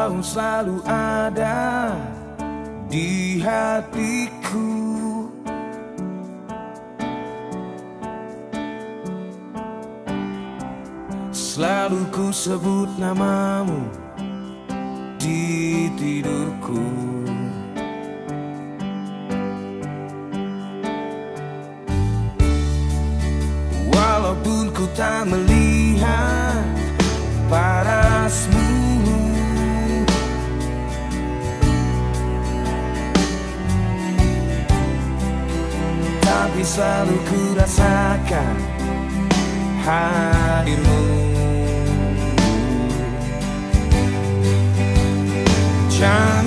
Kamu selalu ada di hatiku. Selalu ku sebut namamu di tidurku. Walaupun ku tak melihat parasmu Tapi selalu ku rasakan hadirmu. Jangan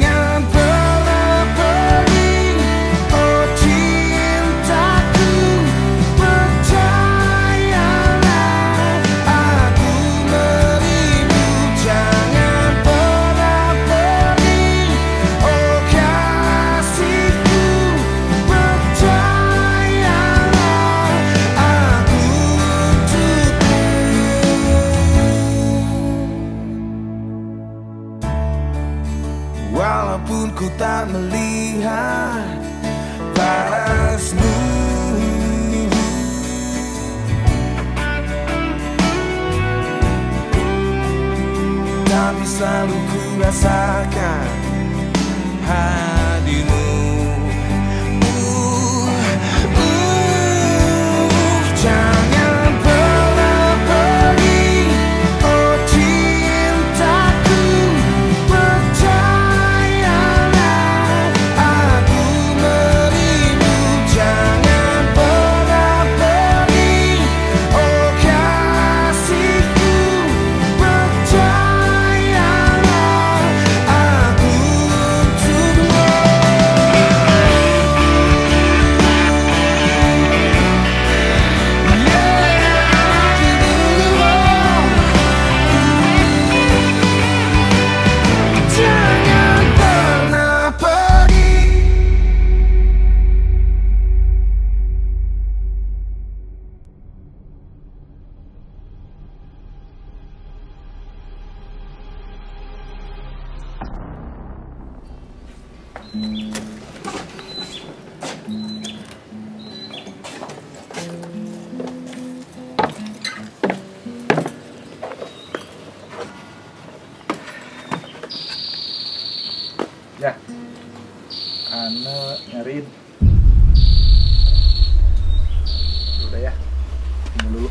tak melihat parasmu. Tapi selalu ku rasakan hadirmu Ya. Ane nyariin. Udah ya. Tunggu dulu.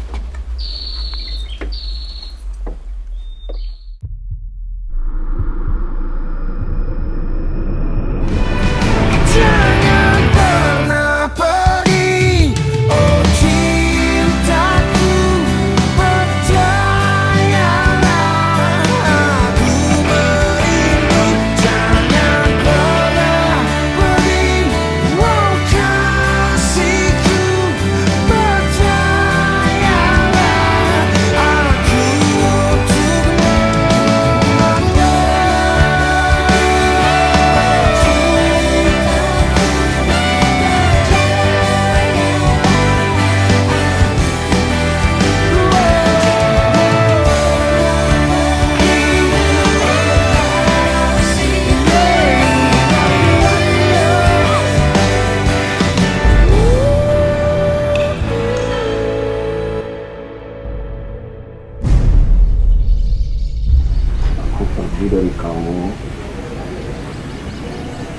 Pergi dari kamu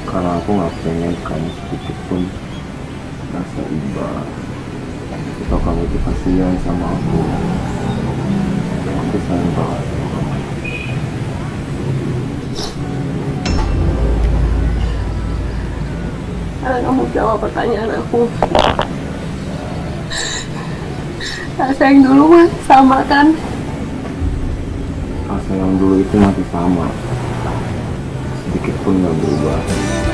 karena aku nggak pengen kamu sedikit pun rasa iba atau kamu itu kasihan sama aku aku sayang banget. Karena kamu jawab pertanyaan aku. Rasa yang dulu mah sama kan? Yang dulu itu masih sama. Sedikit pun nggak berubah